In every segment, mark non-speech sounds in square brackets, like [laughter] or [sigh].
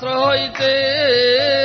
पात्र होते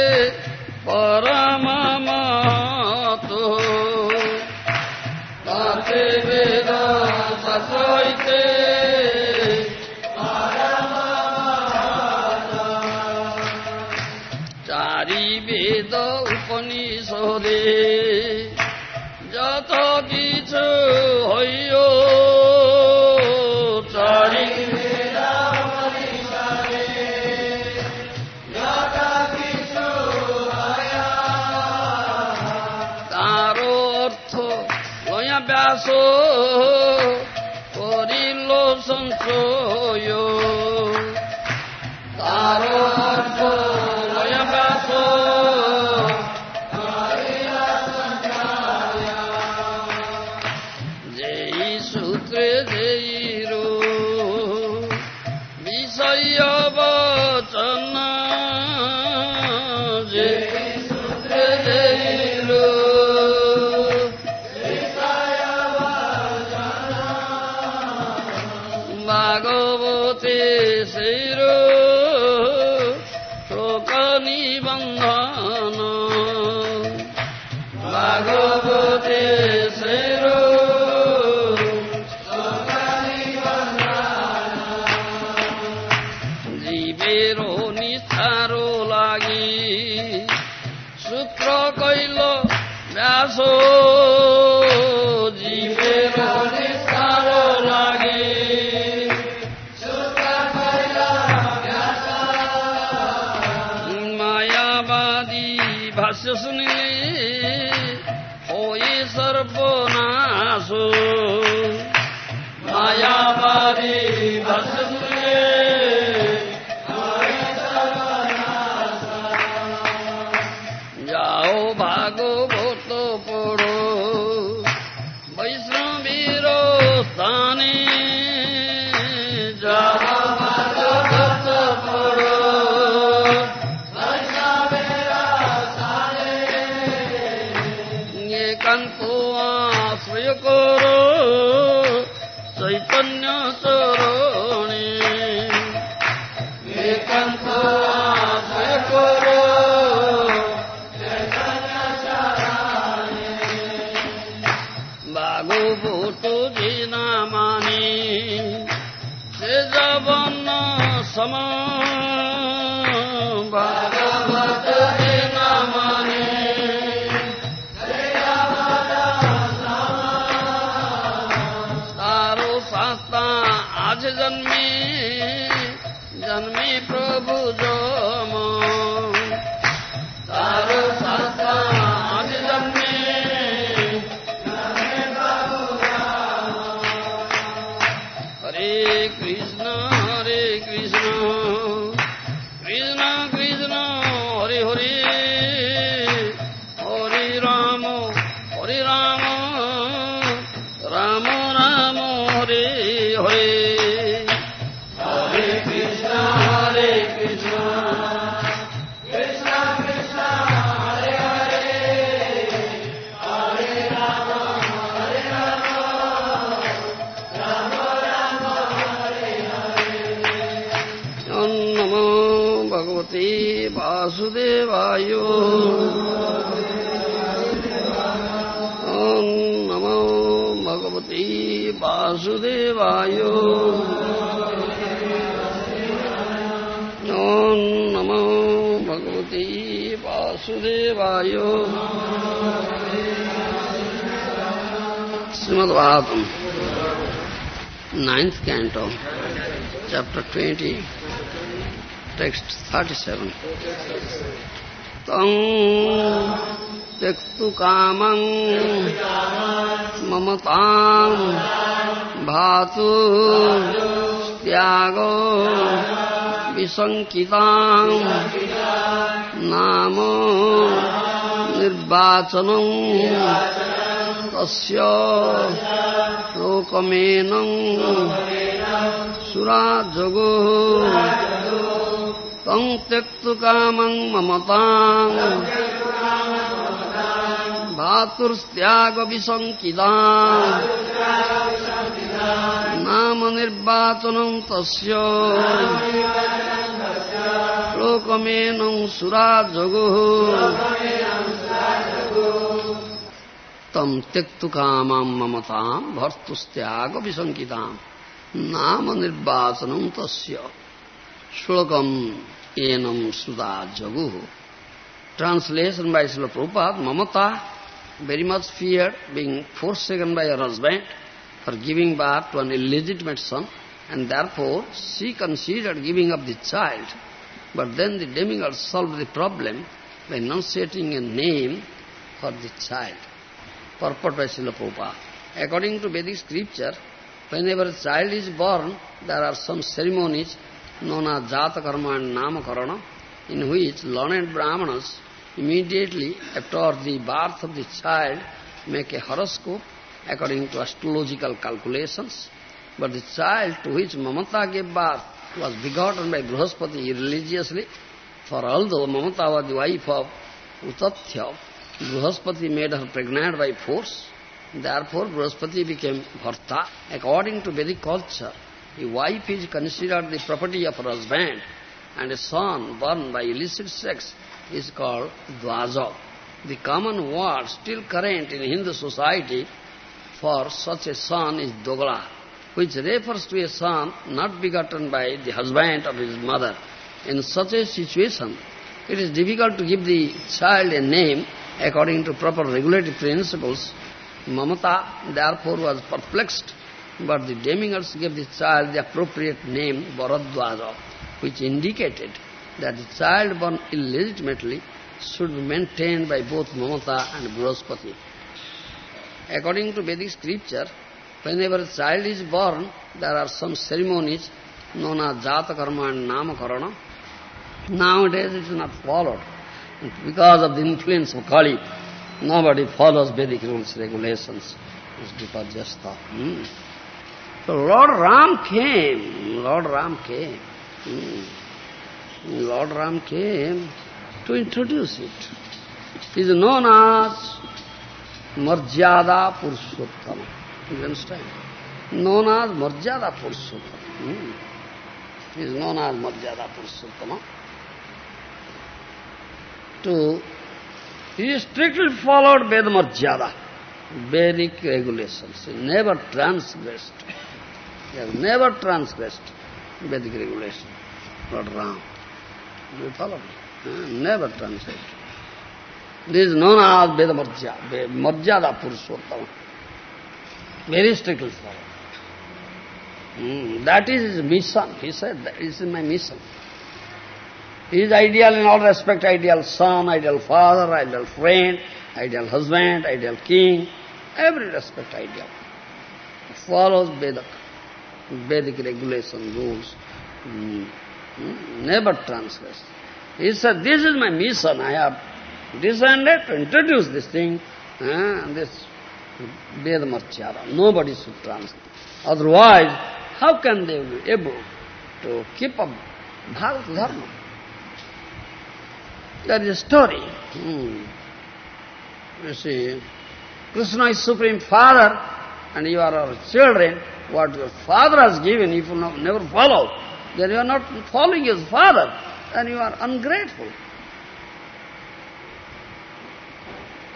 Bhagavatam, ninth canto, chapter 20, text 37. Tang त्यक्तु कामं ममतां भातु त्यागो विसङ्कितां नाम निर्वाचनम् तस्य लोकमेनम् सुराजगो तं त्यक्तु कामम् ममताम् भातुर्त्यागविसङ्किता नाम निर्वाचनम् तस्य लोकमेनं सुराजगुः तं त्यक्तु कामाम् ममताम् भर्तुस्त्यागविसङ्किताम् नाम निर्वाचनम् तस्य श्लोकम् एनम् सुधा जगुः Translation by Srila Prabhupada, Mamata, very much feared being forsaken by her husband for giving birth to an illegitimate son, and therefore she considered giving up the child. But then the demigod solved the problem by enunciating a name for the child. Purport by Srila Prabhupada. According to Vedic scripture, whenever a child is born, there are some ceremonies known as Jata Karma and Namakarana, in which learned Brahmanas immediately after the birth of the child make a horoscope according to astrological calculations. But the child to which Mamata gave birth was begotten by Bruhaspati religiously, for although Mamata was the wife of Utathya, Bruhaspati made her pregnant by force. Therefore, Bruhaspati became Bharta. According to Vedic culture, a wife is considered the property of her husband, and a son born by illicit sex is called Dvaja. The common word still current in Hindu society for such a son is Dogla, which refers to a son not begotten by the husband of his mother. In such a situation, it is difficult to give the child a name according to proper regulatory principles. Mamata therefore was perplexed, but the demigods gave the child the appropriate name Bharadwaja, which indicated that the child born illegitimately should be maintained by both Mamata and Bruhaspati. According to Vedic scripture, whenever a child is born, there are some ceremonies known as Jata Karma and Namakarana. Nowadays it is not followed. Because of the influence of Kali, nobody follows Vedic rules, regulations. It's just. Hmm. So Lord Ram came, Lord Ram came. Hmm. Lord Ram came to introduce it. He is known as Marjada Purushottama. You understand? Known as Marjada Purushottama. Hmm. He is known as Marjada Purushottama. To, he strictly followed Veda Marjada, Vedic regulations. He never transgressed. He has never transgressed Vedic regulations. Lord Ram. You follow me? Never translate. This is known as Veda Marjada, Marjada Purushottama. Very strictly followed. Mm, that is his mission. He said, that is my mission. Is ideal in all respect, ideal son, ideal father, ideal friend, ideal husband, ideal king, every respect ideal. He follows Vedic, Vedic regulation, rules. Mm. Never transgress. He said, this is my mission. I have descended to introduce this thing, uh, this Veda Marchara. Nobody should transgress. Otherwise, how can they be able to keep up Bhagavad Dharma? There is a story. Hmm. You see, Krishna is Supreme Father, and you are our children. What your father has given, if you never follow, then you are not following his father, and you are ungrateful.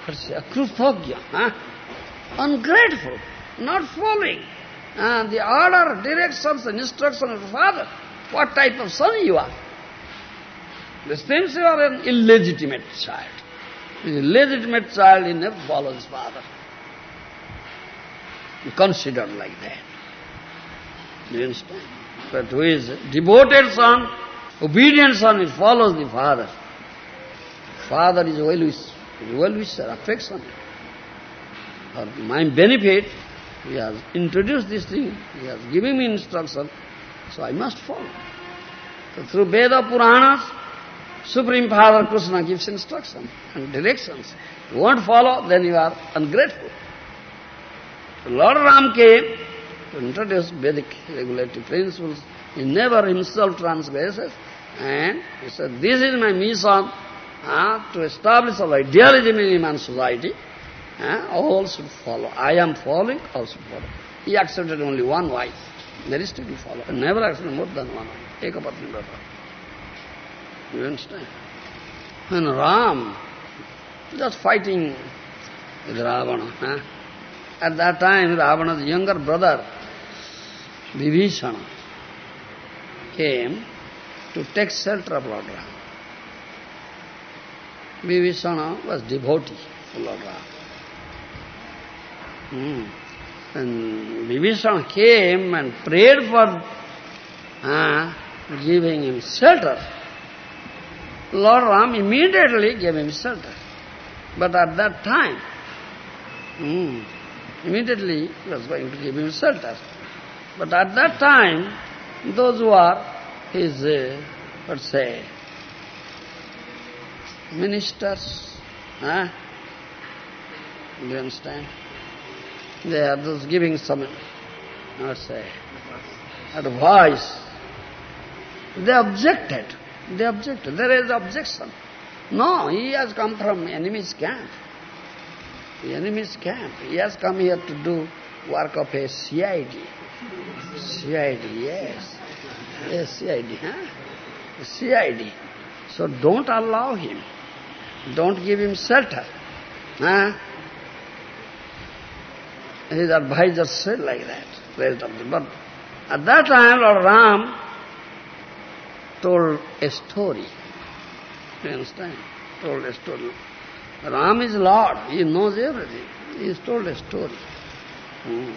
Akrutogya, huh? ungrateful, not following uh, the order, directions and instructions of the father. What type of son you are? Means you are an illegitimate child. An illegitimate child, he never follows father. He considered like that. Do you understand? But who is devoted son, obedient son, he follows the father. Father is well-wisher, well-wisher, affection. For my benefit, He has introduced this thing, he has given me instruction, so I must follow. So through Veda Puranas, Supreme Father Krishna gives instruction and directions. You won't follow, then you are ungrateful. So Lord Ram came to introduce Vedic regulative principles. He never himself transgresses. And he said, this is my mission uh, to establish an idealism in human society. Uh, all should follow. I am following, all should follow. He accepted only one wife. Very to follow. And never accepted more than one wife. Ekapatni vrata. You understand? When Ram just fighting with Ravana, at that time Ravana's younger brother, Vibhishana, came to take shelter of Lord Ram. Vibhishana was devotee to Lord Ram. Hmm. And Vibhishana came and prayed for uh, giving him shelter. Lord Ram immediately gave him shelter. But at that time, hmm, immediately he was going to give him shelter. But at that time, those who are his, uh, let's say, ministers, huh? Do you understand? They are those giving some, let's say, advice. They objected. They objected. There is objection. No, he has come from enemy's camp. The enemy's camp. He has come here to do work of a CID. CID, yes. Yes, CID, huh? CID. So don't allow him. Don't give him shelter. Huh? His advisor said like that. But at that time, Lord Ram told a story. You understand? Told a story. Ram is Lord. He knows everything. He has told a story. Hmm.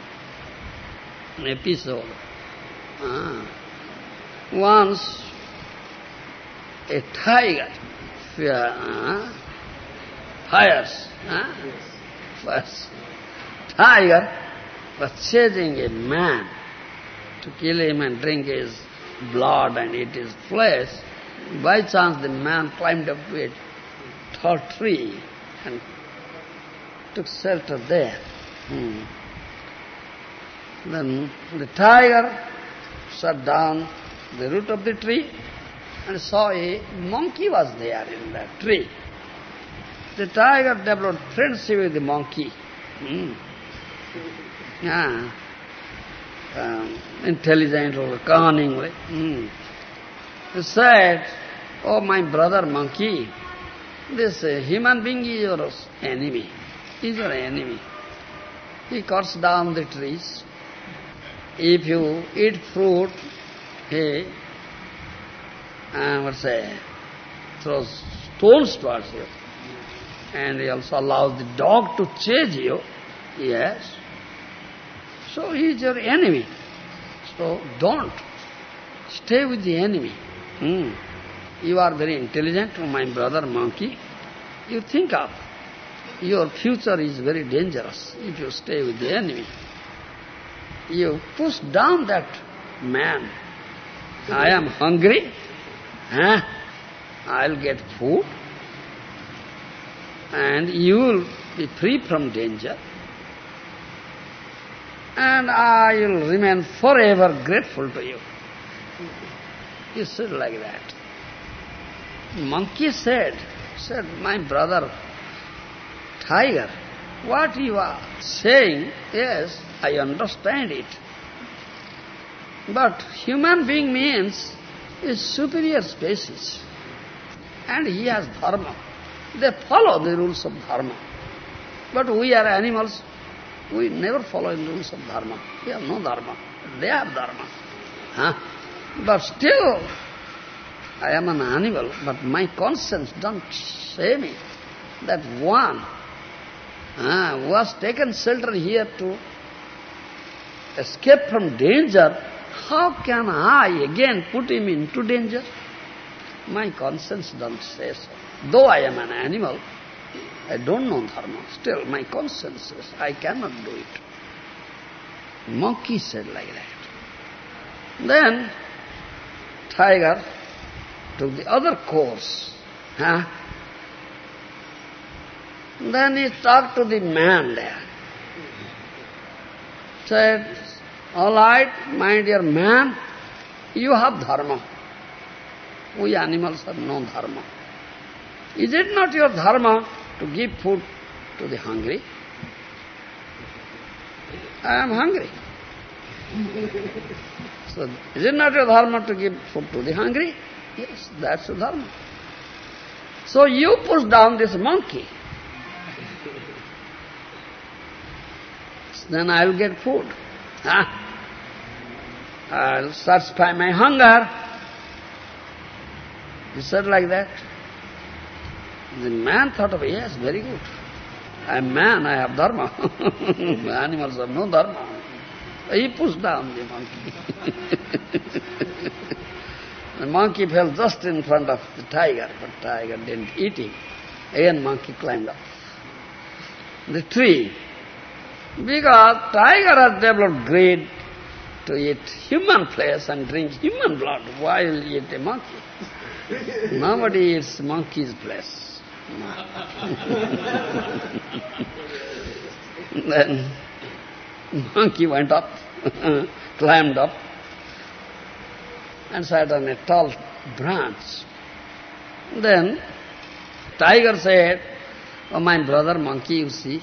An episode. Ah. Once, a tiger fear, uh, fires, uh, fires. Tiger was chasing a man to kill him and drink his blood and eat his flesh. By chance the man climbed up to a tall tree and took shelter there. Hmm. Then the tiger sat down the root of the tree and saw a monkey was there in that tree. The tiger developed friendship with the monkey. Hmm. Yeah. Um, intelligent or cunningly. Hmm. He said, Oh, my brother monkey, this uh, human being is your enemy. Is your enemy. He cuts down the trees. If you eat fruit, he, uh, what's say, throws stones towards you. And he also allows the dog to chase you. Yes. So he is your enemy. So don't stay with the enemy. Hmm. You are very intelligent, my brother monkey. You think of your future is very dangerous if you stay with the enemy. You push down that man. I am hungry. Huh? I'll get food. And you will be free from danger. And I will remain forever grateful to you. He said like that. Monkey said, said, my brother, tiger, what you are saying, yes, I understand it. But human being means is superior species. And he has dharma. They follow the rules of dharma. But we are animals. We never follow the rules of dharma. We have no dharma. They have dharma. Huh? But still, I am an animal, but my conscience don't say me that one uh, who has taken shelter here to escape from danger, how can I again put him into danger? My conscience don't say so. Though I am an animal, I don't know dharma. Still, my conscience says I cannot do it. Monkey said like that. Then, tiger took the other course. Huh? Then he talked to the man there. Said, all right, my dear man, you have dharma. We animals have no dharma. Is it not your dharma to give food to the hungry? I am hungry. so, is it not your dharma to give food to the hungry? Yes, that's your dharma. So you push down this monkey. then I'll get food. Huh? I'll satisfy my hunger. He said like that. The man thought of, yes, very good. I am man, I have dharma. [laughs] Animals have no dharma. He pushed down the monkey. [laughs] the monkey fell just in front of the tiger, but tiger didn't eat him. Again monkey climbed up the tree. Because tiger has developed greed to eat human flesh and drink human blood. while eat a monkey? [laughs] Nobody eats monkey's flesh. [laughs] then monkey went up, [laughs] climbed up, and sat on a tall branch. Then tiger said, Oh, my brother monkey, you see,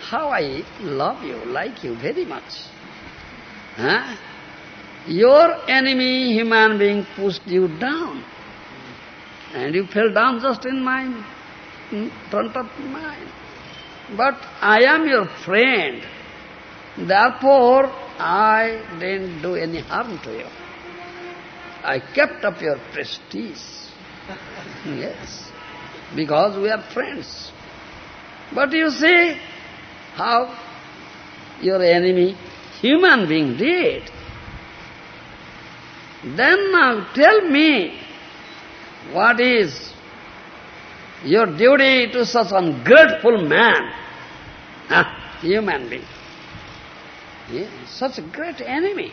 how I love you, like you very much. Huh? Your enemy, human being, pushed you down. And you fell down just in my in front of mine. But I am your friend. Therefore, I didn't do any harm to you. I kept up your prestige. [laughs] yes, because we are friends. But you see how your enemy, human being, did. Then now tell me, what is your duty to such an ungrateful man, huh? human being? Yeah, such a great enemy.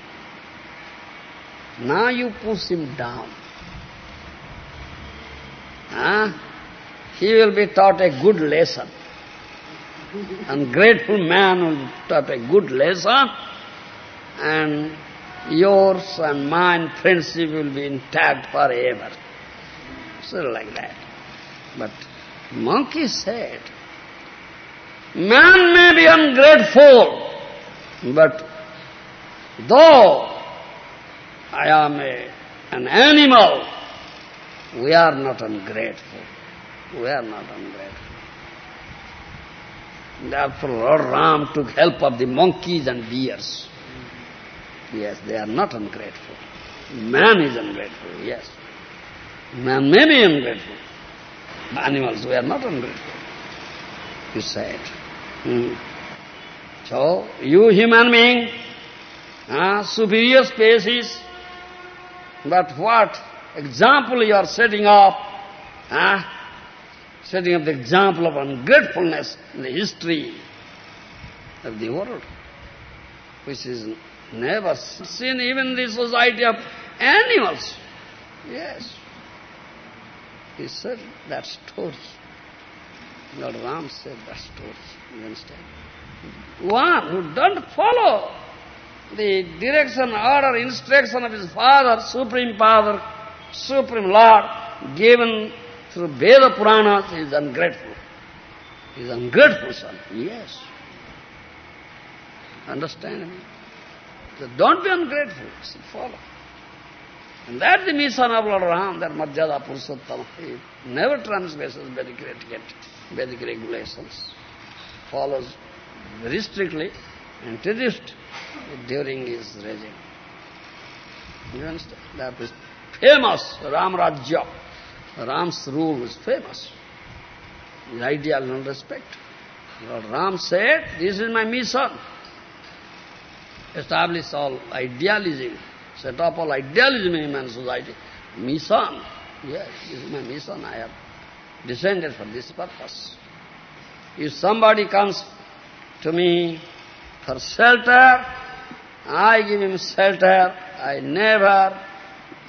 Now you push him down. He will be taught a good lesson. Ungrateful man will be taught a good lesson and yours and mine friendship will be intact forever. So like that. But monkey said, man may be ungrateful, but though I am a, an animal, we are not ungrateful. We are not ungrateful. Therefore Lord Ram took help of the monkeys and deers. Yes, they are not ungrateful. Man is ungrateful, yes. Man may be ungrateful. Animals, we are not ungrateful. He said. Hmm. So, you human being, uh, superior species, but what example you are setting up, uh, setting up the example of ungratefulness in the history of the world, which is never seen even in the society of animals. Yes. He said that story. Lord Ram said that story. You understand? One who don't follow the direction, order, instruction of his father, Supreme Father, Supreme Lord, given through Veda Puranas, is ungrateful. He is ungrateful son. Yes. Understand me? So don't be ungrateful. Follow. And that's the mission of Lord Ram, that Marjada Purushottama. He never transgresses Vedic Vedic regulations. Follows very strictly, introduced during his regime. You understand? That is famous, Ram Rajya. Ram's rule is famous. His ideal and respect. Lord Ram said, this is my mission. Establish all idealism, set up all idealism in human society. Mission. Yes, this is my mission. I have descended for this purpose. If somebody comes to me for shelter, I give him shelter. I never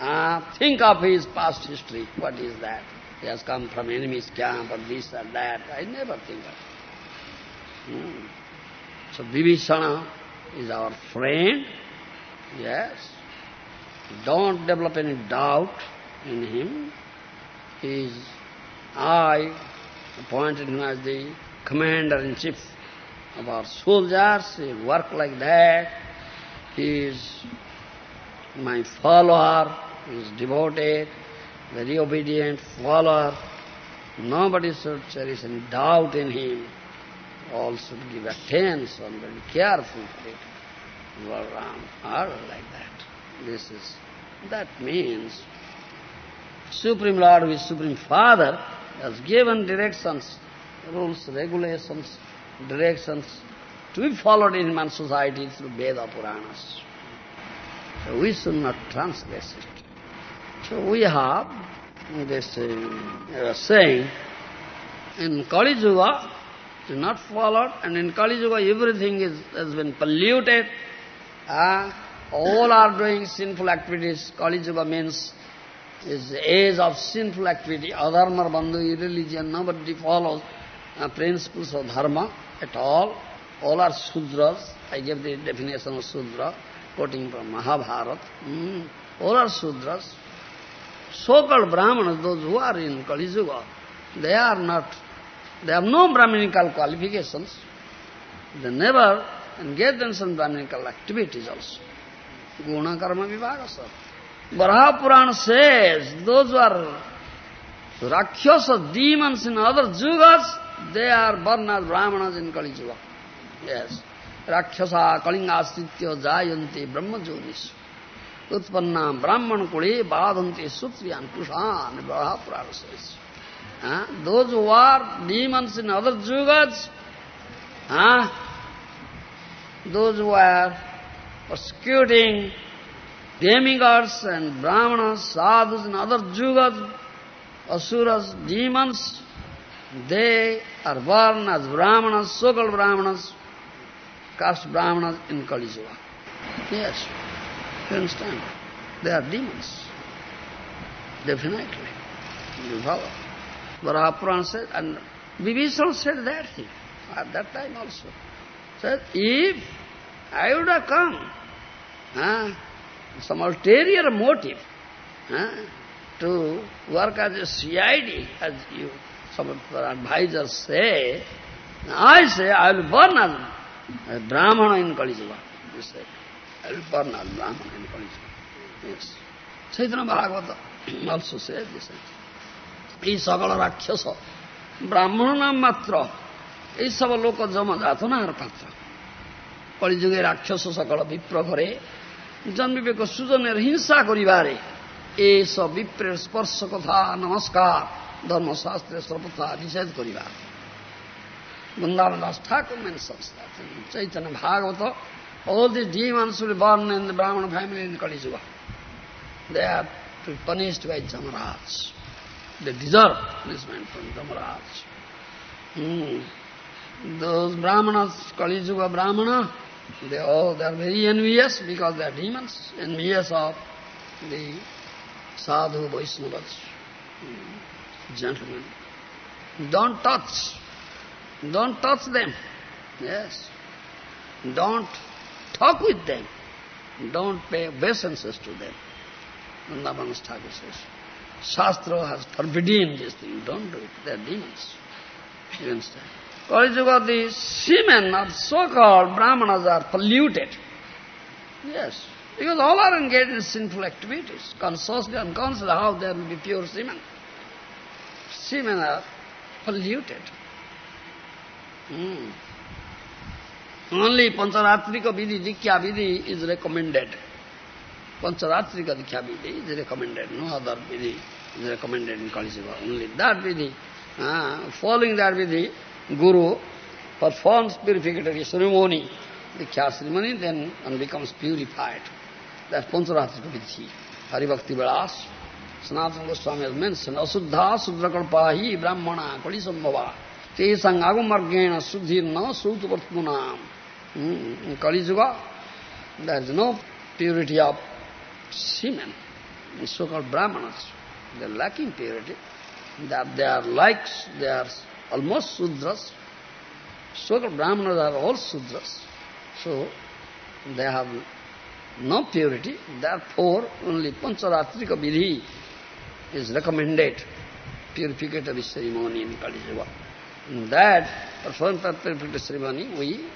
uh, think of his past history. What is that? He has come from enemy's camp or this or that. I never think of it. Hmm. So Vibhishana is our friend. Yes. Don't develop any doubt in him. He is, I appointed him as the commander-in-chief of our soldiers. He work like that. He is my follower, he is devoted, very obedient follower. Nobody should cherish any doubt in him. All should give attention, very careful for it. Like that. This is, that means Supreme Lord, who is Supreme Father, has given directions, rules, regulations, directions to be followed in human society through Veda Puranas. So we should not transgress it. So we have this uh, saying, in Kali Yuga, it is not followed, and in Kali Yuga everything is, has been polluted. Uh, all are doing sinful activities. Kali Yuga means is age of sinful activity, adharma, bandhu, irreligion, nobody follows uh, principles of dharma at all. All are Sudras. I gave the definition of Sudra, quoting from Mahabharata. Mm. All are Sudras. So-called Brahmanas, those who are in Kali Yuga, they are not, they have no Brahminical qualifications. They never engage in some Brahminical activities also. गुण कर्म विभाग सब। बराह पुराण so those were rakshasa demons in other yugas they are born brahmin in Kali युग yes राक्षसा कलिंगास्तित्य जायंती ब्रह्म ज्योतिष उत्पन्ना, ब्राह्मण कुली बाधंती सुत्रियान कुशान बराह पुराण से दो जो आर डीमंस अदर जुगस दो जो persecuting demigods and brahmanas, sadhus and other yugas, asuras, demons, they are born as brahmanas, so-called brahmanas, caste brahmanas in Kali Yuga. Yes, you understand? They are demons. Definitely. You follow? Varaha said, and Vibhishana said that thing at that time also. Said, if I would have come, huh, some ulterior motive huh, to work as a CID, as you, some advisors say, I say I will burn as a Brahmana in Kali Yuga. He said, I will burn as Brahmana in Kali Yuga. Yes. Chaitanya Bhagavata also said this. এই সকল রাক্ষস ব্রাহ্মণ নাম মাত্র এইসব লোক জমজাত না আর পাত্র কলিযুগে রাক্ষস সকল বিপ্র ঘরে জন্মিবেক সুজনের হিংসা করিবারে এসব বিপ্রের স্পর্শ কথা নমস্কার ধর্মশাস্ত্রে সর্বথা নিষেধ করিবা Vrindavan Das Thakur mentions that in Chaitanya Bhagavata. All these demons will be born in the Brahmana family in Kali Yuga. They are to be punished by Jamaraj. They deserve punishment from Jamaraj. Hmm. Those Brahmanas, Kali Yuga Brahmana, they all they are very envious because they are demons, envious of the sadhu Vaishnavas, hmm, gentlemen. Don't touch. Don't touch them. Yes. Don't talk with them. Don't pay obeisances to them. Vrindavan Thakur says. Shastra has forbidden this thing. Don't do it. They are demons. You understand? Kali the semen of so-called Brahmanas are polluted. Yes. Because all are engaged in sinful activities. Consciously, and unconsciously, how there will be pure semen? Semen are polluted. Hmm. Only Pancharatrika Vidhi, Dikya Vidhi is recommended. Pancharatrika Dikya Vidhi is recommended. No other Vidhi is recommended in Kali. Only that Vidhi. Uh, following that Vidhi, Guru performs purificatory ceremony, the kya ceremony, then one becomes purified. That's Pancharatri Pavitri. Haribhakti Vilas, Sanatana Goswami has mentioned, Asuddha Sudrakalpahi Brahmana Kali Sambhava Te Sangagumargena Suddhirna Sutavartmunam In hmm, Kali Yuga, there is no purity of semen, so-called Brahmanas. They are lacking purity, that they are likes, they are almost Sudras. So-called Brahmanas are all Sudras. So, they have no purity. Therefore, only Pancharatrika Vidhi is recommended, purificatory ceremony in Kali Yuga. In that purificatory ceremony, we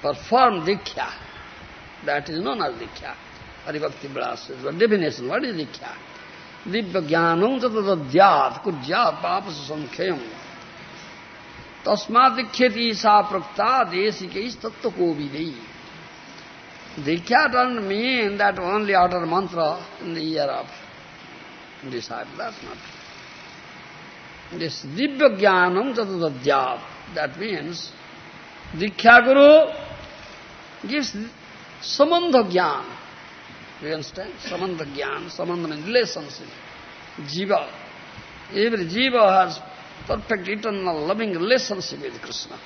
perform Diksha. That is known as Diksha. Haribhakti Blas is the definition. What is Diksha? Divya Jnanam Tatadadyat Kujyat Papasa Sankhayam Tasmat Dikhyati Sa Prakta Desikais Tattva Kovidai Diksha doesn't mean that only utter mantra in the ear of disciple. That's not. This Divya Jnanam Tatadadyat, that means Diksha Guru gives Sambandha Jnana. You understand? Sambandha Jnana, Sambandha means relationship. Jiva. Every Jiva has perfect eternal loving relationship with Krishna.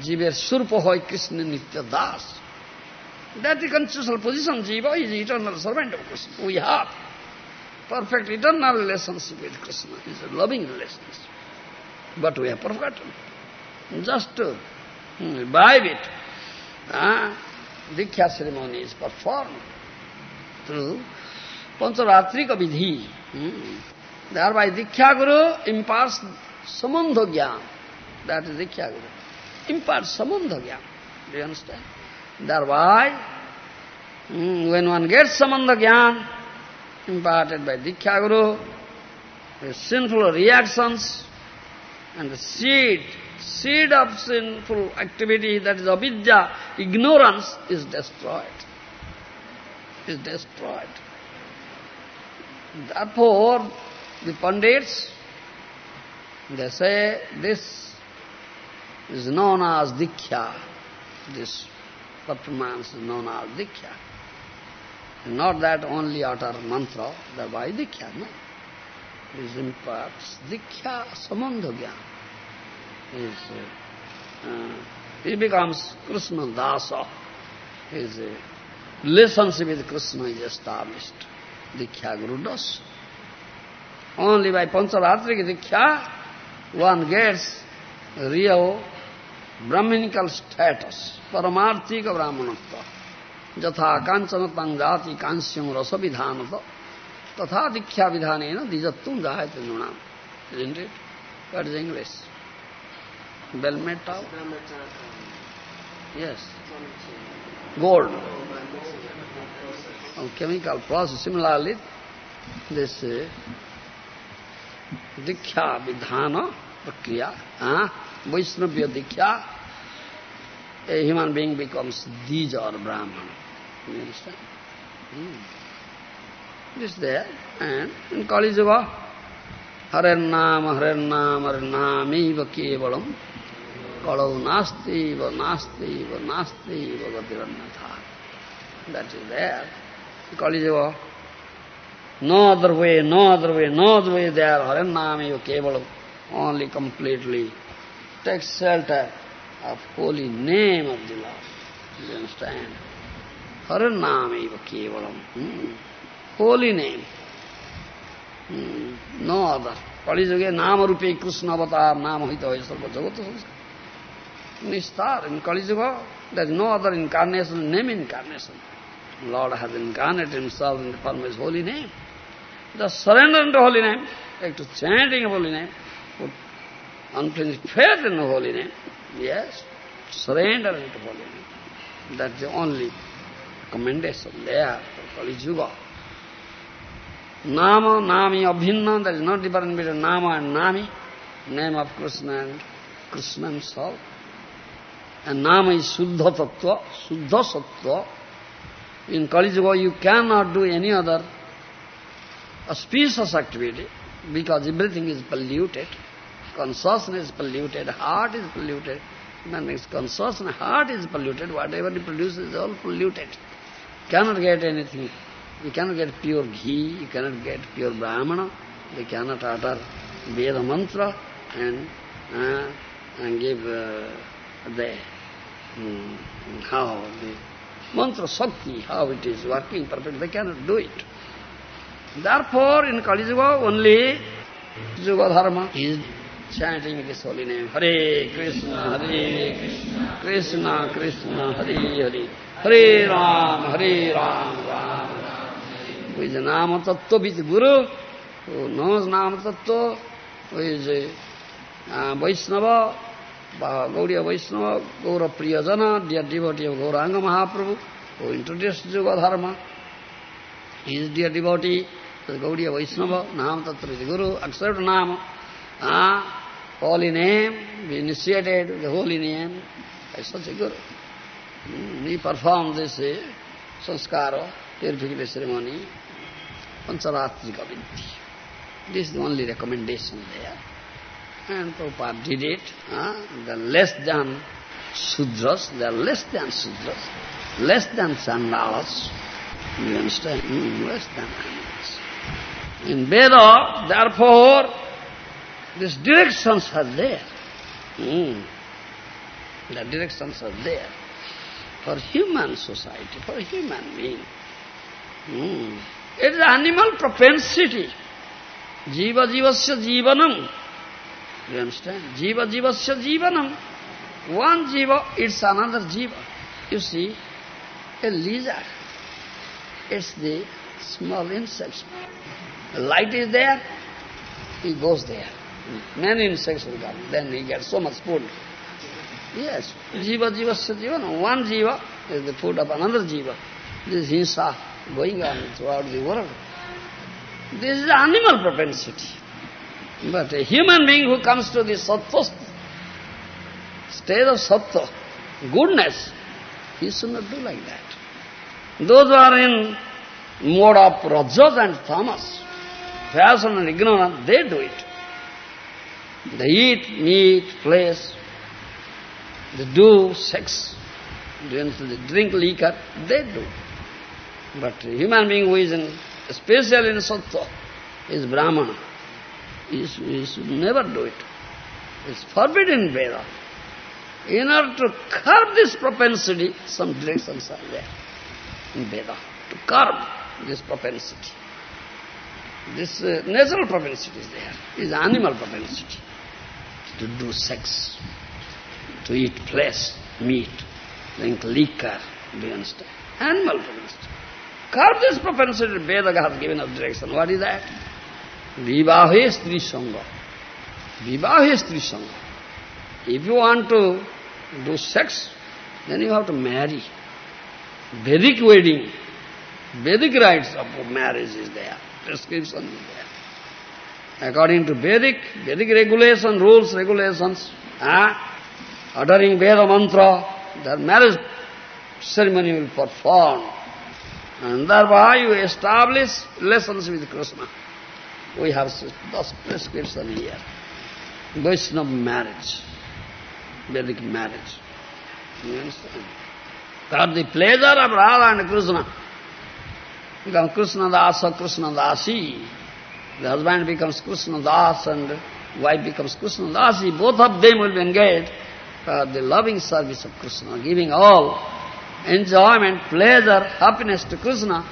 Jiva Surpa Krishna Nitya Das. That the constitutional position, Jiva is eternal servant of Krishna. We have perfect eternal relationship with Krishna. It's a loving relationship. But we have forgotten. Just to imbibe it. Uh, Diksha ceremony is performed through Pancharatrika Vidhi. Hmm. Thereby Diksha Guru imparts Sambandha Jnana. That is Diksha Guru. Imparts Sambandha Jnana. Do you understand? Thereby, hmm, when one gets Sambandha Jnana, imparted by Diksha Guru, the sinful reactions and the seed seed of sinful activity, that is avidya, ignorance, is destroyed. Is destroyed. Therefore, the Pandits, they say this is known as Diksha. This performance is known as Diksha. Not that only utter mantra, thereby Diksha, no. This imparts Diksha Sambandha is, uh, he becomes Krishna Dasa. His uh, relationship with Krishna is established. Diksha Guru does. Only by Pancharatrika Diksha, one gets real Brahminical status, Paramarthika Brahmanatva. Jatha kanchana tangjati kansyam rasa vidhanata. Tatha diksha vidhanena dijattum jayate nunam. Isn't it? What is English? bell metal? Yes. Gold. Oh, chemical process. Similarly, this uh, Uh, Vaishnavya Diksha, a human being becomes Dij or Brahman. You understand? Hmm. This there. And in Kali Yuga, Hare Nama, Hare Nama, Hare Nama, Kevalam, Kalau nasti, va nasti, va nasti, va gatirannatha. That is there. Kali Yuga. No other way, no other way, no other way there. Harannami Kevalam. Only completely takes shelter of holy name of the Lord. You understand? Harannami Kevalam. Hmm. Holy name. Hmm. No other. Kali Yuga Nama Rupe Krishna Avatar Nama Hita Hoy Sarva. Nistar, in Kali Yuga, there is no other incarnation, name incarnation. Lord has incarnated himself in the form of his holy name. Just surrender into holy name, take to chanting holy name, put unfinished faith in the holy name. Yes, surrender into holy name. That's the only commendation there for Kali Yuga. Nama, Nami, Abhinna, there is no difference between Nama and Nami, name of Krishna and Krishna himself. And Nama is Suddha Tattva, Suddha Sattva. In Kali Yuga you cannot do any other auspicious activity because everything is polluted. Consciousness is polluted, heart is polluted. Man is consciousness, heart is polluted, whatever he produces is all polluted. Cannot get anything. You cannot get pure ghee, you cannot get pure brahmana, you cannot utter Veda mantra and, uh, and give uh, the, um, how the mantra Shakti, how it is working perfect, they cannot do it. Therefore, in Kali Yuga, only Yuga Dharma is chanting this holy name. Hare Krishna, Hare Krishna, Krishna Krishna, Hare Hare, Hare Ram, Hare Ram, Ram Ram. Who is Nama Tattva with Guru, who knows Nama Tattva, who is uh, Vaishnava, Gaudiya Vaishnava, Gaura Priyajana, dear devotee of Gauranga Mahaprabhu, who introduced Yuga Dharma. He is dear devotee, Ah. Hmm, uh. Uh, less than Chandalas. You understand? Mm, less than animals. In Veda, therefore, these directions are there. Mm. The directions are there for human society, for human being. Mm. It is animal propensity. Jiva jivasya jivanam. You understand? Jiva jivasya jivanam. One jiva, it's another jiva. You see, a lizard, it's the small insects. Light is there, he goes there. Many insects will come, then he gets so much food. Yes, jiva jiva jiva, one jiva is the food of another jiva. This is hinsa uh, going on throughout the world. This is animal propensity. But a human being who comes to the sattva state of sattva, goodness, he should not do like that. Those who are in mode of rajas and tamas, passion and ignorance, they do it. They eat meat, flesh, they do sex, they drink liquor, they do. But human being who is in, especially in sattva, is Brahmana. He, he should never do it. It's forbidden Veda. In order to curb this propensity, some directions are there in Veda, to curb this propensity. This uh, natural propensity is there, is animal propensity to do sex, to eat flesh, meat, drink liquor, do you understand? Animal propensity. Curb this propensity, Veda has given us direction. What is that? Vivahe Stri Sangha. Vivahe Stri Sangha. If you want to do sex, then you have to marry. Vedic wedding, Vedic rites of marriage is there, prescription. According to Vedic, Vedic regulation, rules, regulations, ah, uttering Veda mantra, the marriage ceremony will perform. And thereby you establish relationship with Krishna. We have thus prescription here. Vaishnava marriage, Vedic marriage. You understand? For the pleasure of Radha and Krishna, become Krishna Dasi. The husband becomes Krishna Das and wife becomes Krishna Dasi. Both of them will be engaged for uh, the loving service of Krishna, giving all enjoyment, pleasure, happiness to Krishna,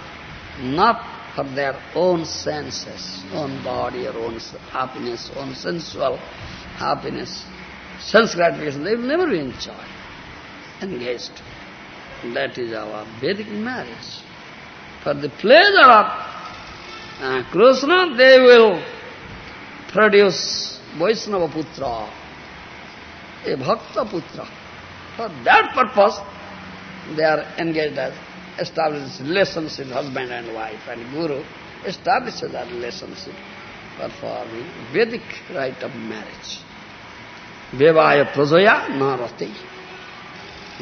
not for their own senses, own body or own happiness, own sensual happiness, sense gratification. They will never be enjoyed, engaged. That is our Vedic marriage. For the pleasure of uh, Krishna, they will produce Vaishnava Putra, a Bhakta Putra. For that purpose, they are engaged as established relationship, husband and wife, and Guru establishes that relationship performing Vedic rite of marriage. Vevaya prajaya narati.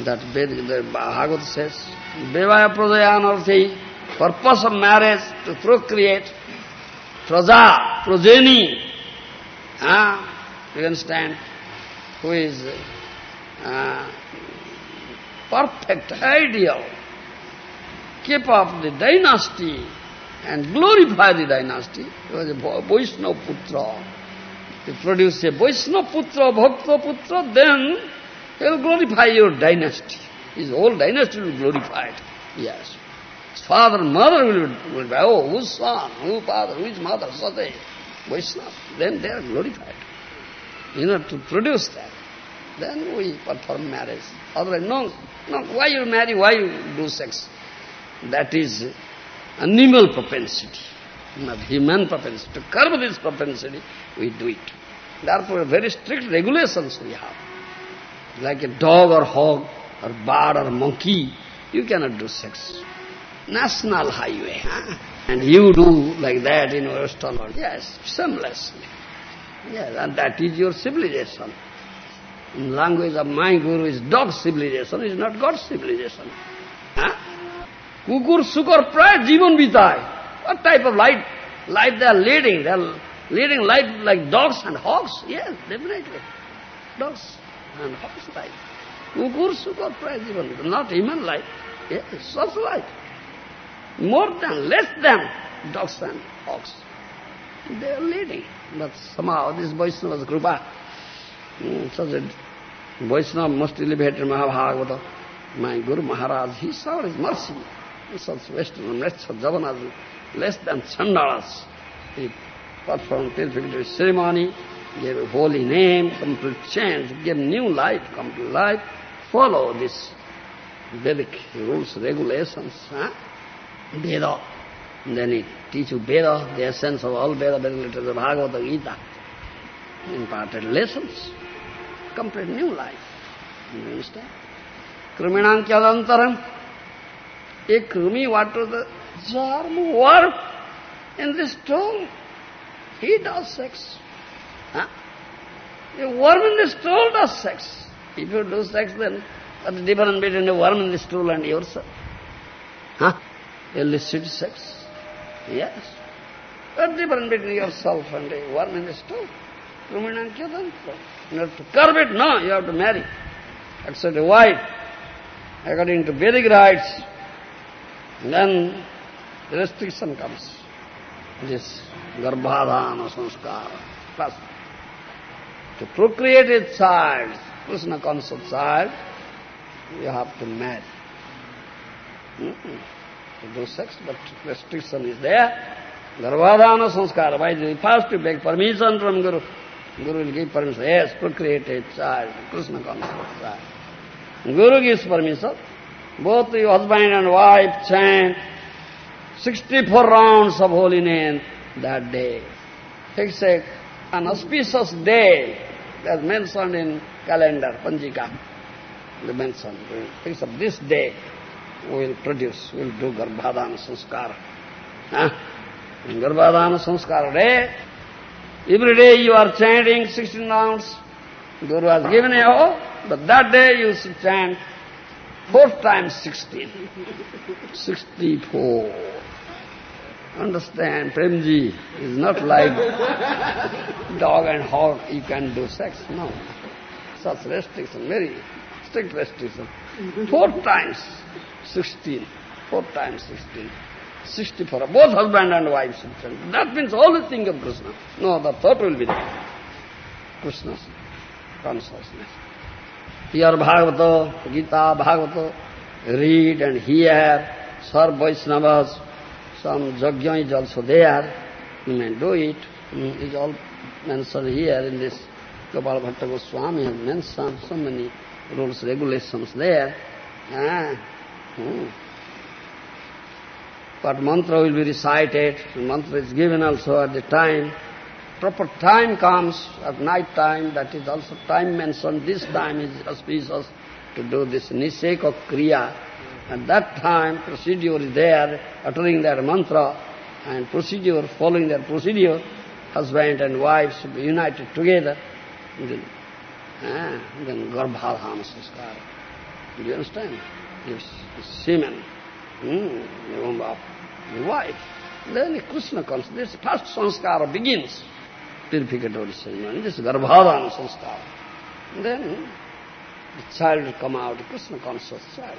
That Vedic, the Bhagavad says, Vevaya prajaya narati, purpose of marriage to procreate, praja, progeny, ah, you understand, who is uh, perfect, ideal, keep up the dynasty and glorify the dynasty. He was a Vaishnava Putra. He produce a Vaishnava Putra, Bhakta Putra, then he will glorify your dynasty. His whole dynasty will be glorified. Yes. Father mother will, will be, oh, whose son, whose father, whose mother, Sate, Vaishnava. Then they are glorified. You know, to produce that, then we perform marriage. Otherwise, no, no, why you marry, why you do sex? That is animal propensity, not human propensity. To curb this propensity, we do it. Therefore, very strict regulations we have. Like a dog or hog or bird or monkey, you cannot do sex. National highway, huh? And you do like that in Western world. Yes, shamelessly. Yes, and that is your civilization. In language of my guru is dog civilization, is not God civilization. Huh? Kukur, sukar, pray, jivan vitai. What type of life, life they are leading? They are leading life like dogs and hogs? Yes, definitely. Dogs and hogs life. Kukur, sukar, pray, jivan. Not human life. Yes, such life. More than, less than dogs and ox. They are leading. But somehow this Vaishnava's Krupa, mm, such a Vaishnava most elevated Mahabhagavata, my Guru Maharaj, he saw his mercy. Such Western, of Javanas, less than Chandalas. He performed purificatory ceremony, gave a holy name, complete change, gave new life, complete life, follow this Vedic rules, regulations, huh? Veda. Then he teach you Veda, the essence of all Veda, Vedic literature, Bhagavata Gita. Imparted lessons, complete new life. You understand? Kriminam kyadantaram. A krimi, what was the germ worm in this stool? He does sex. Huh? A worm in the stool does sex. If you do sex, then what's the difference between a worm in the stool and yourself? Illicit sex. Yes. What's the difference between yourself and a worm in the stool? Kruminam kyadantaram. You have to curb it, no, you have to marry. Accept a wife, according to Vedic rites, then the restriction comes. This garbhadhana sanskara. Plus, to procreate a child, Krishna conscious child, you have to marry. -mm. To do sex, but restriction is there. Garbhadhana sanskara. Why is First you beg permission from Guru. Guru will give permission. Yes, procreate a child, Krishna conscious child. Guru gives permission. Both you husband and wife chant 64 rounds of holy name that day. It's a, an auspicious day as mentioned in calendar, Panjika. They mentioned. Thinks of this day will produce, will do Garbhadhana Sanskara. Huh? In Garbhadhana Sanskara day, every day you are chanting 16 rounds. Guru has given you, but that day you should chant four times 16. [laughs] 64. Understand, Premji is not like [laughs] dog and hog, you can do sex. No. Such restriction, very strict restriction. Four times 16. Four times 16. 64. Both husband and wife. That means always think of Krishna. No, the thought will be there. Krishna's consciousness. Hear Bhagavata, Gita, Bhagavata, read and hear, serve Vaishnavas, some yajna is also there, you may do it. Mm, it's all mentioned here in this Gopal Bhatta Goswami has mentioned so many rules, regulations there. Ah, hmm. But mantra will be recited, mantra is given also at the time. Proper time comes at night time, that is also time mentioned. This time is auspicious to do this niseka kriya. At that time, procedure is there, uttering that mantra, and procedure, following that procedure, husband and wife should be united together. Ah, then garbhadhana sanskara. Do you understand? Yes, semen, hmm, the wife. Then Krishna comes. This first sanskara begins, purificatory ceremony. This is garbhadhana sanskara. Then the child will come out, Krishna conscious child.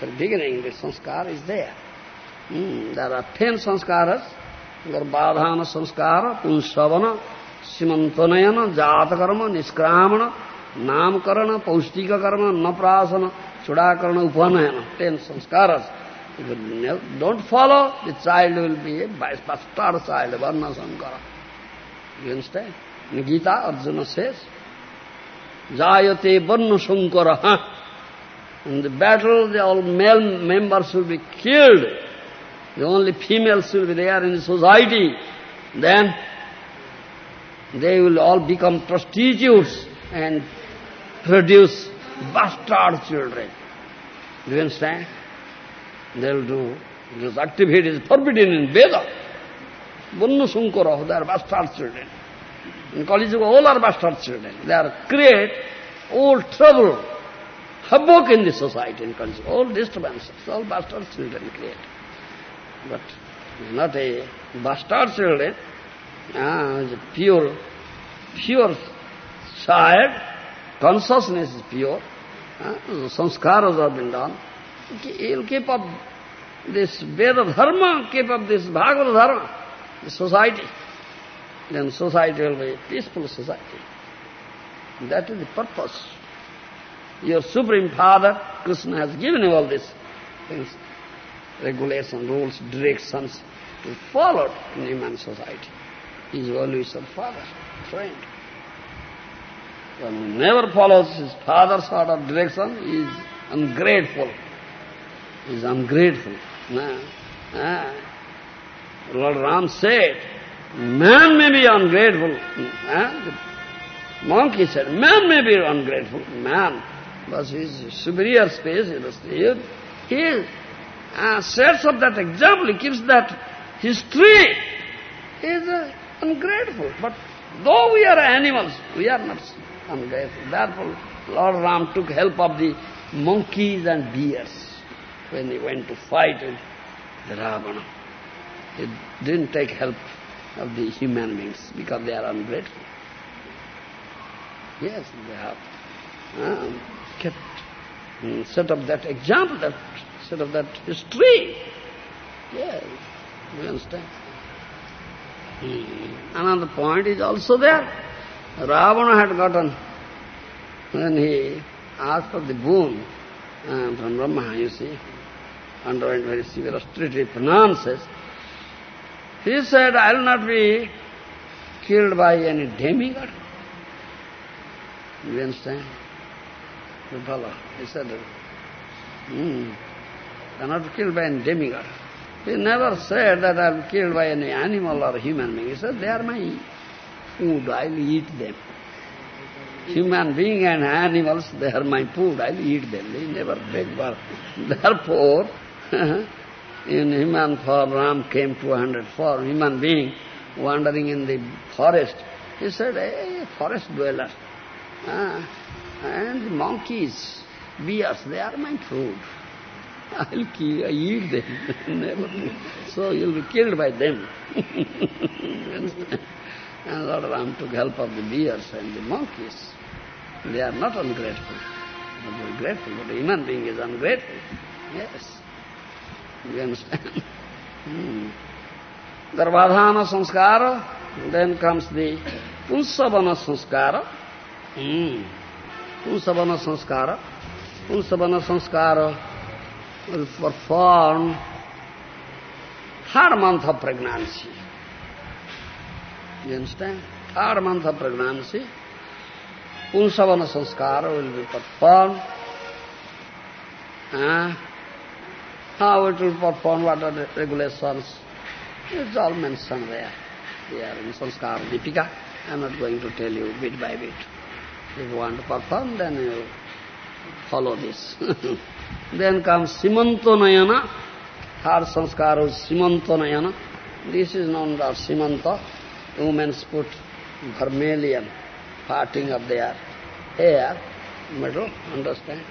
The beginning, the sanskara is there. Hmm, there are ten sanskaras. Garbhadhana sanskara, punsavana, simantanayana, jatakarma, niskramana, namkarana, paustika karma, naprasana, Chudakarana Upanayana, ten sanskaras. If you don't follow, the child will be a bastard child, Varna Sankara. You understand? In Gita, Arjuna says, Jayate Varna Sankara. In the battle, the all male members will be killed. The only females will be there in the society. Then they will all become prostitutes and produce bastard children. Do you understand? They'll do these activities forbidden in Veda. Varna Sankara, they are bastard children. In Kali all are bastard children. They are create all trouble, havoc in the society in Kali all disturbances, all bastard children create. But not a bastard children, ah, pure, pure child, consciousness is pure, ah, sanskaras have been done, he'll keep up this Veda Dharma, keep up this Bhagavad Dharma, the society. Then society will be a peaceful society. That is the purpose. Your Supreme Father, Krishna, has given you all these things, regulations, rules, directions, to follow in human society. Is always your father, friend. One who never follows his father's sort of direction, is ungrateful is ungrateful. No. Lord Ram said, man may be ungrateful. The monkey said, man may be ungrateful. Man, but his superior space, he, he uh, sets up that example, he gives that history. He is uh, ungrateful. But though we are animals, we are not ungrateful. Therefore, Lord Ram took help of the monkeys and bears when he went to fight with the Ravana. He didn't take help of the human beings because they are ungrateful. Yes, they have uh, kept, um, set up that example, that set up that history. Yes, we understand? Hmm. Another point is also there. Ravana had gotten, when he asked for the boon uh, from Brahma, you see, underwent very severe austerity pronounces, he said, I will not be killed by any demigod. You understand? The fellow, he said, hmm, I will not be killed by any demigod. He never said that I am killed by any animal or human being. He said, they are my food, I will eat them. Human being and animals, they are my food, I will eat them. They never beg for. [laughs] Therefore, [laughs] in human form, Ram came to a hundred form, human being wandering in the forest. He said, hey, forest dweller. Ah, and monkeys, bears, they are my food. I'll kill, I eat them. Never. So you'll be killed by them. and Lord Ram took help of the bears and the monkeys. They are not ungrateful. They are grateful, but a human being is ungrateful. Yes. You understand? hmm. Garbhadhana sanskara, then comes the Punsavana sanskara. Hmm. Punsavana sanskara. Punsavana sanskara will perform third month of pregnancy. You understand? Third month of pregnancy, Punsavana sanskara will be performed. Uh, how it will perform, what are the regulations. It's all mentioned there. There in Sanskar Deepika. I'm not going to tell you bit by bit. If you want to perform, then you follow this. then comes Simantanayana. Third sanskar is Simantanayana. This is known as Simanta. Women put vermilion parting of their hair, middle, understand?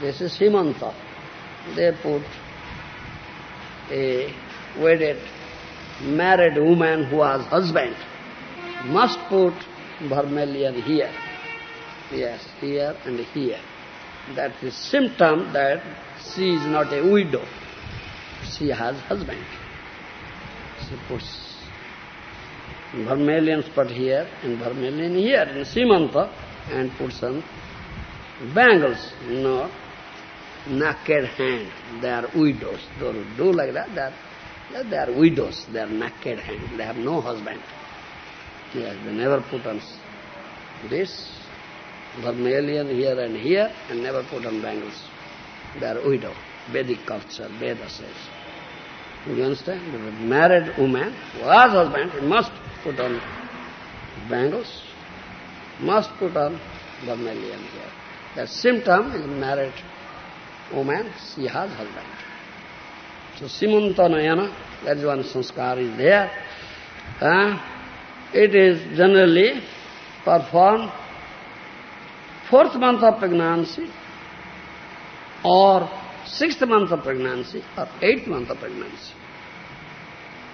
This is Simanta they put a wedded, married woman who has husband must put vermilion here. Yes, here and here. That is symptom that she is not a widow. She has husband. She puts vermilion spot here and vermilion here in Simanta and puts some bangles, you naked hand. They are widows. Those do like that, they are, they are widows. They are naked hand. They have no husband. Yes, they never put on this vermilion here and here and never put on bangles. They are widow. Vedic culture, Veda says. You understand? The married woman who has husband must put on bangles, must put on vermilion here. That symptom is married woman, she has husband. So Simanta Nayana, that is one sanskar is there. Uh, it is generally performed fourth month of pregnancy or sixth month of pregnancy or eighth month of pregnancy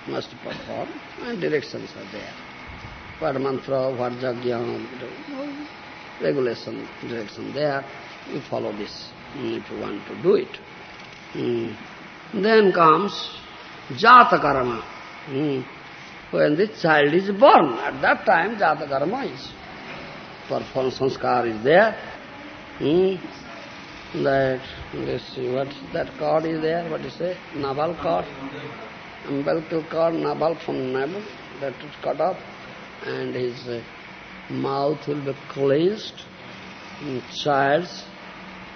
must perform and directions are there. What mantra, what jagya, regulation, direction there, you follow this if you want to do it. Mm. Then comes jata karma. Mm. When the child is born, at that time jata karma is performed, sanskar is there. Mm. That, let's see, what that cord is there, what is it? Navel cord. Umbilical cord, navel from navel, that is cut off, and his uh, mouth will be cleansed. Mm, child's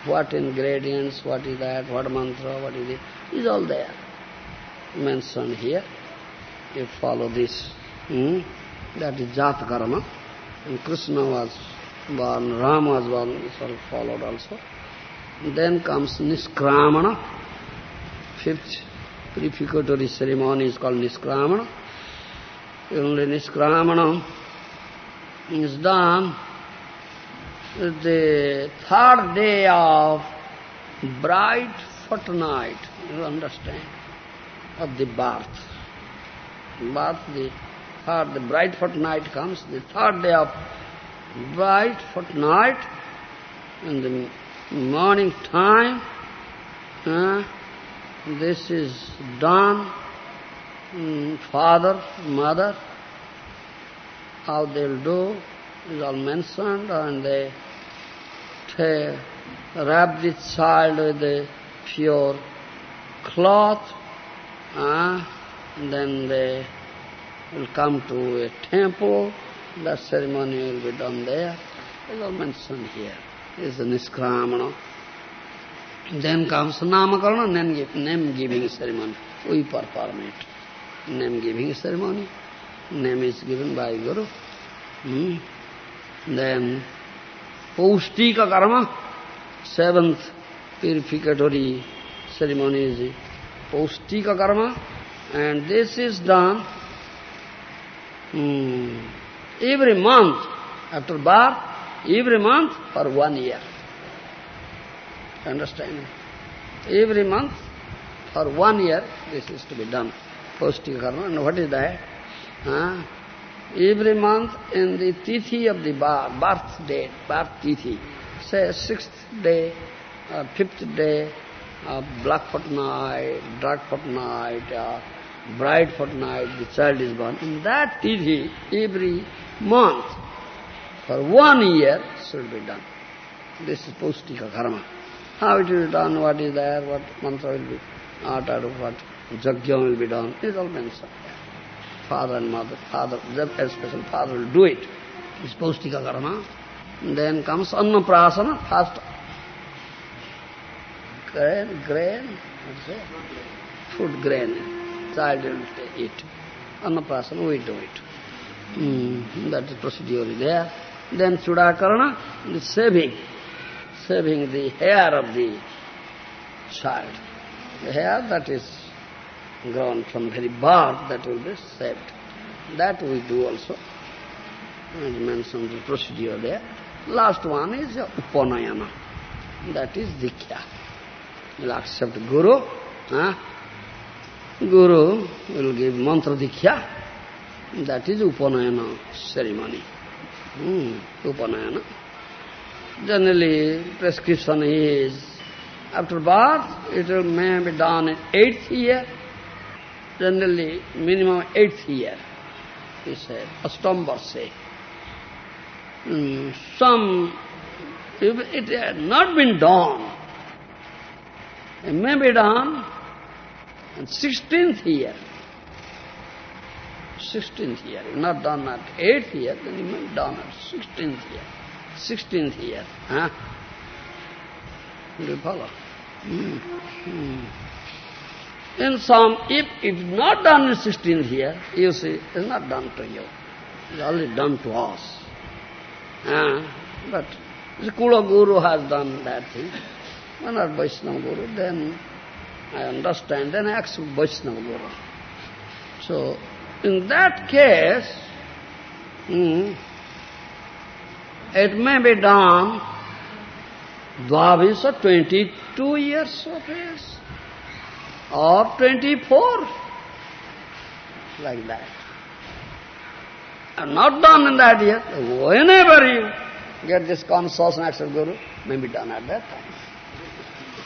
what ingredients, what is that, what mantra, what is it, is all there. Mentioned here. You follow this. Hmm? That is Jat Karma. And Krishna was born, Ram was born, all followed also. Then comes Niskramana. Fifth purificatory ceremony is called Niskramana. Only Niskramana is done the third day of bright fortnight, you understand, of the birth. Birth, the the bright fortnight comes, the third day of bright fortnight, in the morning time, uh, this is done, mm, father, mother, how they'll do is all mentioned, and they wrap the child with a pure cloth, uh, then they will come to a temple, that ceremony will be done there. It's all mentioned here. It's a niskramana. Then comes namakarana, name giving ceremony. We perform it. Name giving ceremony. Name is given by Guru. Hmm. Then Paustika karma, seventh purificatory ceremony is Paustika karma, and this is done hmm, every month after birth, every month for one year. Understand? Every month for one year this is to be done. Paustika karma, and what is that? Huh? every month in the tithi of the birth, birth date, birth tithi, say sixth day, uh, fifth day, uh, black fortnight, dark fortnight, uh, bright fortnight, the child is born. In that tithi, every month, for one year, should be done. This is Paustika karma. How it will be done, what is there, what mantra will be uttered, what jagya will be done, is all mentioned father and mother, father, especially father will do it. It's Paustika karma. Then comes Annaprasana, first grain, grain, what's it? Food grain. Child will eat. Annaprasana, we do it. Mm, that is procedure there. Then Chudakarana, the saving, saving the hair of the child. The hair that is grown from very birth, that will be saved. That we do also. As mentioned the procedure there. Last one is Upanayana. That is Dikya. You'll accept Guru. Huh? Guru will give mantra Diksha. That is Upanayana ceremony. Hmm, Upanayana. Generally, prescription is, after birth, it will may be done in eighth year, generally minimum eighth year, he said, Astam Varse. Mm, some, if it had not been done, It may be done in 16th year. 16th year. If not done at 8th year, then may be done at 16th year. 16th year. Huh? Do you follow? Mm. In some, if it's not done in 16th year, you see, it's not done to you. It's only done to us. Uh, but the Kula Guru has done that thing. When not Vaishnava Guru, then I understand, then I ask Vaishnava Guru. So, in that case, hmm, it may be done Dvavisa, 22 years of age, or 24, like that. And not done in that year, whenever you get this consciousness of Guru, may be done at that time.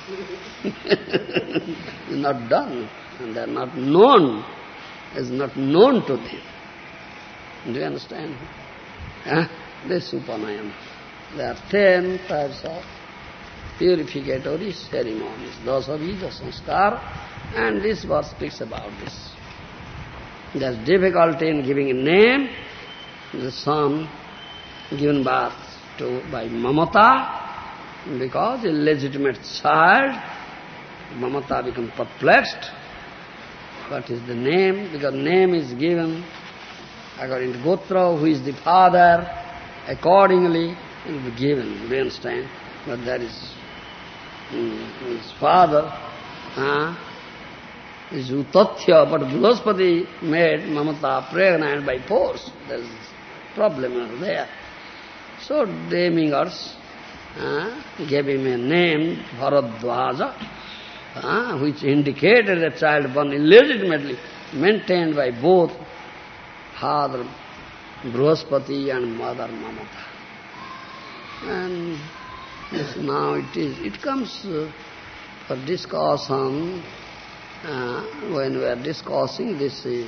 [laughs] not done, and they are not known, is not known to them. Do you understand? Huh? This Upanayana. There are ten types of purificatory ceremonies. Dasa bija sanskar, and this verse speaks about this. There's difficulty in giving a name. The son given birth to by Mamata, because illegitimate child, Mamata becomes perplexed. What is the name? Because name is given according to Gotra, who is the father, accordingly it will be given, you understand? But that is mm, his father, huh? is Utathya, but Brihaspati made Mamata pregnant by force. There is problem there. So demigods uh, gave him a name, Bharadwaja, uh, which indicated a child born illegitimately, maintained by both father Brihaspati and mother Mamata. And yes, now it is, it comes uh, for discussion uh, when we are discussing this uh,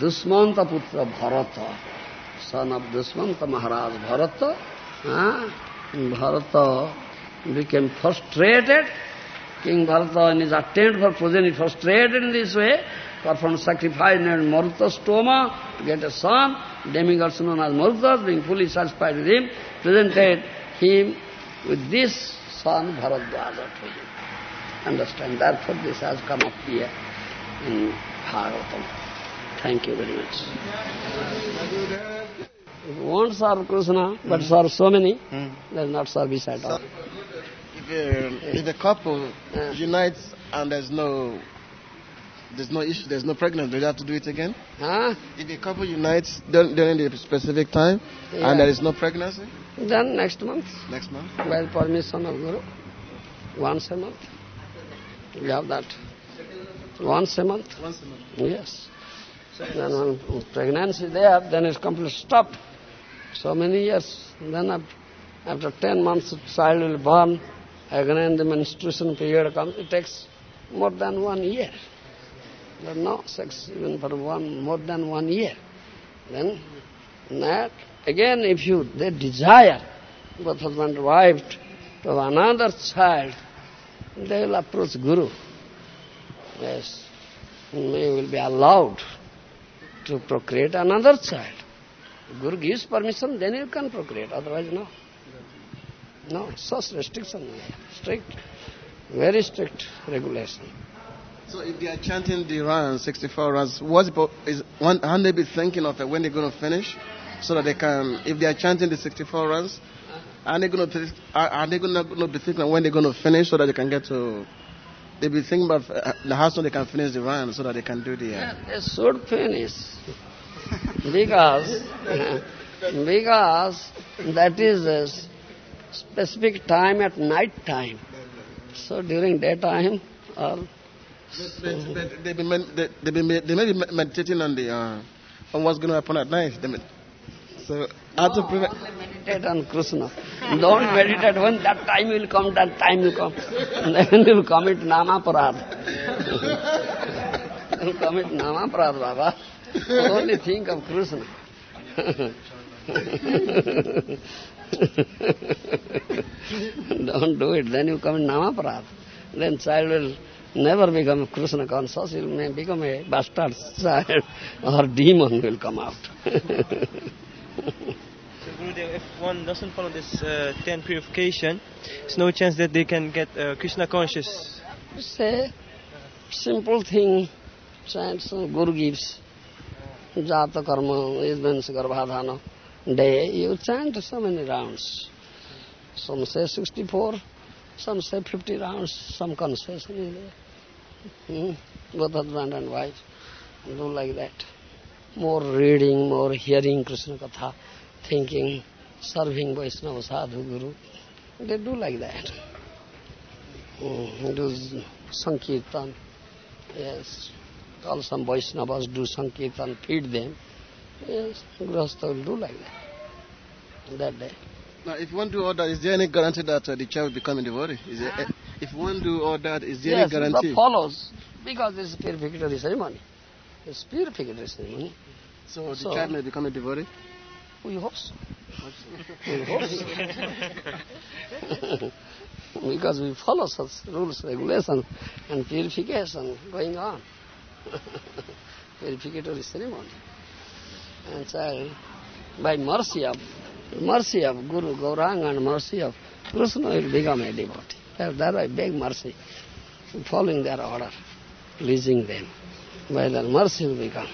Dusmanta Putra Bharata, son of Dusmanta Maharaj Bharata. Uh, Bharata became frustrated. King Bharata in his attempt for progeny frustrated in this way, performed sacrifice named Marutastoma to get a son. Demigods known as Marutas, being fully satisfied with him, presented him with this son Bharadwaja to him. Understand? Therefore this has come up here in Bhagavatam. Thank you very much. If you want serve Krishna, but Hmm. serve so many, Hmm. there is not service at all. If a, if a couple Yeah. unites and there's no there's no issue, there's no pregnancy, do they have to do it again? Huh? If a couple unites dur- during the specific time Yeah. and there is no pregnancy, Then next month, next month? by permission of Guru, once a month. We have that. Once a month. Once a month. Yes. Then when pregnancy there, then it's completely stopped. So many years. Then after, after ten months, the child will born. Again, the menstruation period comes. It takes more than one year. There's no sex even for one more than one year. Then that again, if you they desire both husband and wife to have another child, they will approach Guru. Yes, they will be allowed to procreate another child. Guru gives permission, then you can procreate, otherwise no. No, such restriction, strict, very strict regulation. So if they are chanting the rounds, 64 rounds, what's the, po- is one, can they be thinking of it when they're going to finish? So that they can, if they are chanting the 64 rounds, are they going to, are, they going to be thinking of when they're going to finish so that they can get to, they be thinking about uh, the how soon they can finish the round so that they can do the, uh, They should finish. Because, because that is a specific time at night time. So during daytime, or But, but they, be they, they, be, they may be meditating on the uh, on what's going to happen at night. They med- so how to prevent? meditate on Krishna. Don't meditate when that time will come, that time will come. Then you will commit namaparad. you [laughs] will commit namaparad, Baba. Only think of Krishna. Don't do it, then you commit namaparad. then child will never become Krishna conscious, he may become a bastard child or demon will come out. So Gurudev, if one doesn't follow this uh, ten purification, there's no chance that they can get uh, Krishna conscious. It's a simple thing, chants Guru gives. Jatakarma, is garbhadhana, day, you chant so many rounds some say 64 some say 50 rounds some concession in both husband and wife do like that more reading more hearing Krishna katha thinking serving Vaishnava sadhu guru they do like that do sankirtan yes. All some Vaishnavas do Sankirtan, feed them. Yes, Grahastha will do like that. That day. Now, if one do all that, is there any guarantee that uh, the child will become a devotee? Is there, uh, if one do all that, is there yes, any guarantee? that follows. Because it's purificatory ceremony. It's purificatory ceremony. So the So- child may become a devotee? We hope so. [laughs] We hope so. [laughs] because we follow such rules, regulations, and purification going on. Purificatory ceremony. And child, by mercy of mercy of Guru Gauranga and mercy of Krishna will become a devotee. That that I beg mercy, following their order, pleasing them. By their mercy will become.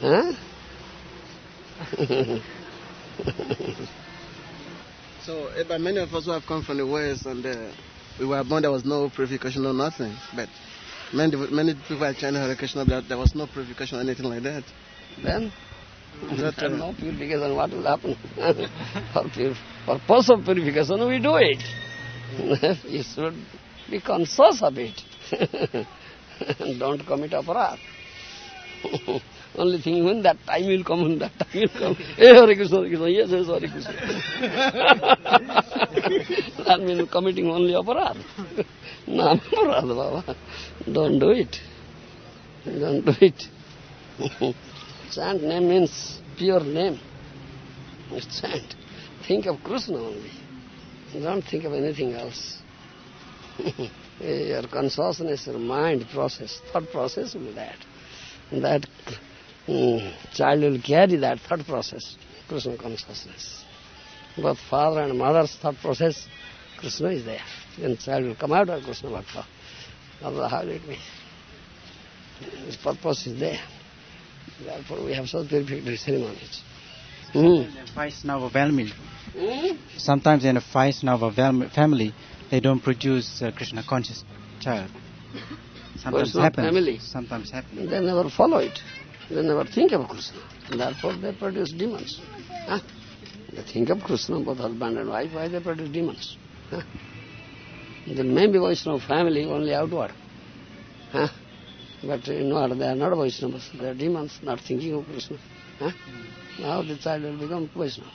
Huh? [laughs] So, eh, but many of us who have come from the West and uh, we were born, there was no purification or nothing. But many, many people are chanting Hare Krishna, but there was no purification or anything like that. then That, uh, no purification, what will happen? for, pur- purpose of purification, we do it. you should be conscious of it. Don't commit aparat. Only thing when that time will come, when that time will come. Hey, Hare Krishna, Hare Krishna, yes, yes, Hare Krishna. [laughs] that means committing only aparat. [laughs] Don't do it. Don't do it. [laughs] chant name means pure name. It's chant. Think of Krishna only. Don't think of anything else. [laughs] your consciousness, your mind process, thought process will that. That mm, child will carry that thought process, Krishna consciousness. Both father and mother's thought process, Krishna is there. Then child will come out of Krishna Bhakta. Otherwise, how it be? His purpose is there. Therefore, we have such purificatory ceremonies. Hmm. Vaishnava family. Hmm? Sometimes in a Vaishnava fam- family, they don't produce uh, Krishna conscious child. Sometimes happens. family. Sometimes happens. They never follow it. They never think of Krishna. Therefore, they produce demons. Huh? They think of Krishna, both husband and wife, why they produce demons? Huh? There may be Vaishnava family only outward. Huh? But inward, they are not Vaishnavas. They are demons, not thinking of Krishna. Huh? Now the child will become Vaishnava.